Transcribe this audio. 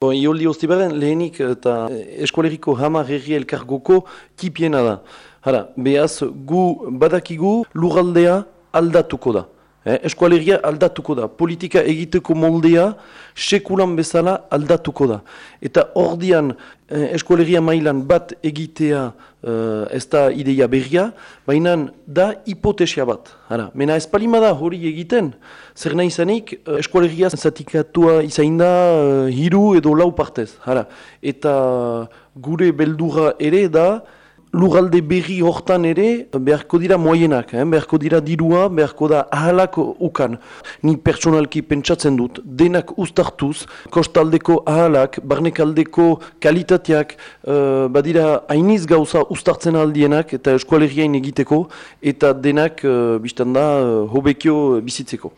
Ioldi Ostibaren lehenik eta eskualeriko hamar herri elkargoko tipiena da. Hara, behaz gu badakigu lugaldea aldatuko da. Eh, eskualeria aldatuko da, politika egiteko moldea sekulan bezala aldatuko da. Eta ordian eh, eskualeria mailan bat egitea eh, ez da ideia berria, baina da hipotesia bat. Hara, mena ez da hori egiten, zer nahi zanik eh, eskualeria zatikatua izain da eh, hiru edo lau partez. Hara, eta gure beldura ere da, Lugalde berri hortan ere beharko dira moienak, eh? beharko dira dirua, beharko da ahalak ukan. Ni personalki pentsatzen dut, denak ustartuz, kostaldeko ahalak, barnekaldeko kalitateak, uh, badira hainiz gauza ustartzen aldienak eta eskualeriain egiteko, eta denak uh, biztanda uh, hobekio bizitzeko.